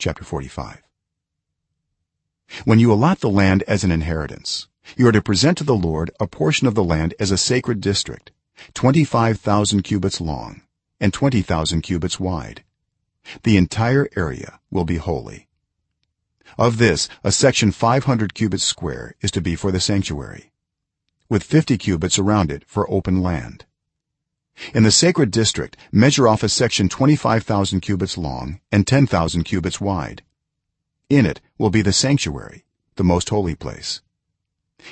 chapter 45 when you allot the land as an inheritance you are to present to the lord a portion of the land as a sacred district 25000 cubits long and 20000 cubits wide. The entire area will be holy. Of this a section 500 cubits square is to be for the sanctuary with 50 cubits around it for open land in the sacred district measure off a section 25000 cubits long and 10000 cubits wide. In it will be the sanctuary the most holy place.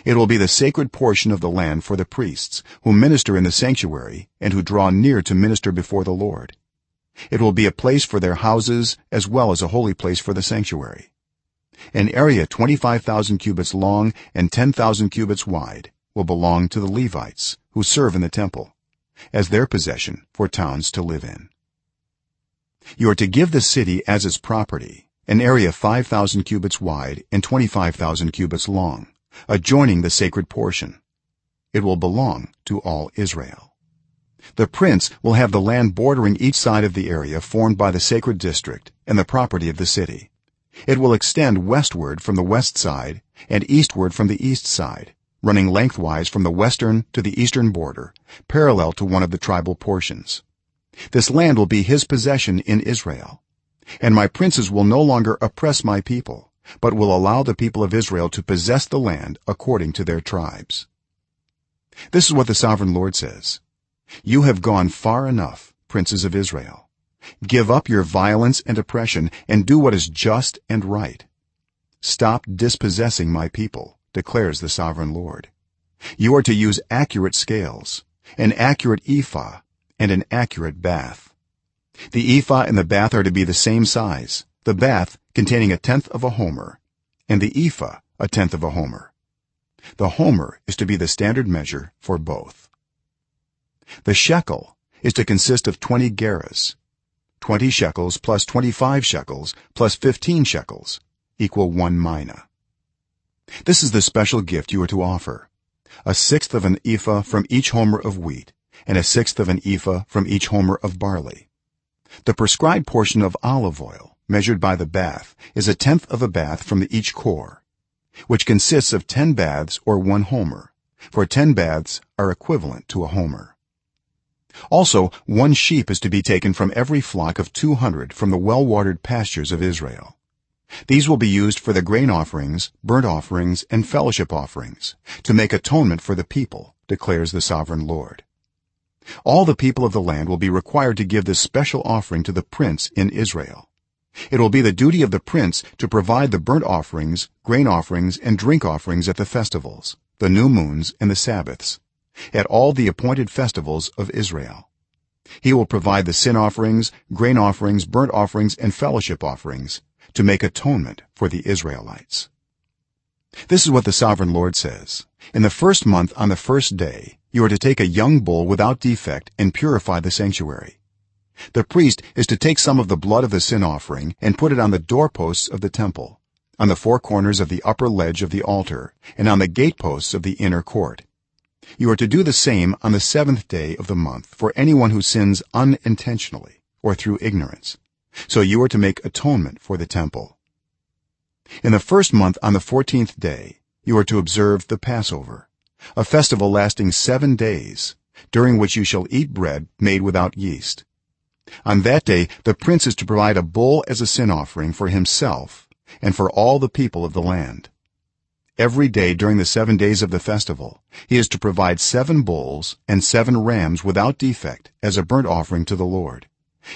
It will be the sacred portion of the land for the priests who minister in the sanctuary and who draw near to minister before the lord. It will be a place for their houses as well as a holy place for the sanctuary. An area 25000 cubits long and 10000 cubits wide will belong to the levites who serve in the temple as their possession for towns to live in. You are to give the city as its property an area 5000 cubits wide and 25000 cubits long adjoining the sacred portion. It will belong to all israel. The prince will have the land bordering each side of the area formed by the sacred district and the property of the city. It will extend westward from the west side and eastward from the east side running lengthwise from the western to the eastern border parallel to one of the tribal portions. This land will be his possession in israel and my princes will no longer oppress my people but will allow the people of israel to possess the land according to their tribes. This is what the sovereign lord says. You have gone far enough princes of israel. Give up your violence and oppression and do what is just and right. Stop dispossessing my people declares the sovereign lord. You are to use accurate scales an accurate ephah and an accurate bath. The ephah and the bath are to be the same size the bath containing a tenth of a homer and the ephah a tenth of a homer. The homer is to be the standard measure for both. The shekel is to consist of 20 gerahs. 20 shekels plus 25 shekels plus 15 shekels equal 1 mina this is the special gift you are to offer. A sixth of an ephah from each homer of wheat and a sixth of an ephah from each homer of barley. The prescribed portion of olive oil measured by the bath is a tenth of a bath from each cor which consists of 10 baths or 1 homer for 10 baths are equivalent to a homer. Also one sheep is to be taken from every flock of 200 from the well-watered pastures of israel these will be used for the grain offerings burnt offerings and fellowship offerings to make atonement for the people declares the sovereign lord. All the people of the land will be required to give this special offering to the prince in israel. It will be the duty of the prince to provide the burnt offerings grain offerings and drink offerings at the festivals the new moons and the sabbaths at all the appointed festivals of israel. He will provide the sin offerings grain offerings burnt offerings and fellowship offerings to make atonement for the israelites. This is what the sovereign lord says. In the first month on the first day you are to take a young bull without defect and purify the sanctuary. The priest is to take some of the blood of the sin offering and put it on the doorposts of the temple on the four corners of the upper ledge of the altar and on the gateposts of the inner court. You are to do the same on the seventh day of the month for anyone who sins unintentionally or through ignorance so you are to make atonement for the temple. In the first month on the 14th day you are to observe the passover a festival lasting 7 days during which you shall eat bread made without yeast. On that day the prince is to provide a bull as a sin offering for himself and for all the people of the land. Every day during the 7 days of the festival he is to provide 7 bulls and 7 rams without defect as a burnt offering to the lord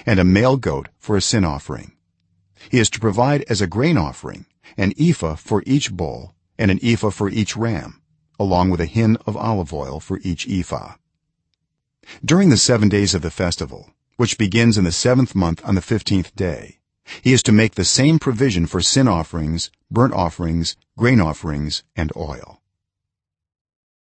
and a male goat for a sin offering. He is to provide as a grain offering an ephah for each bull and an ephah for each ram along with a hin of olive oil for each ephah. During the 7 days of the festival which begins in the 7th month on the 15th day he is to make the same provision for sin offerings burnt offerings grain offerings and oil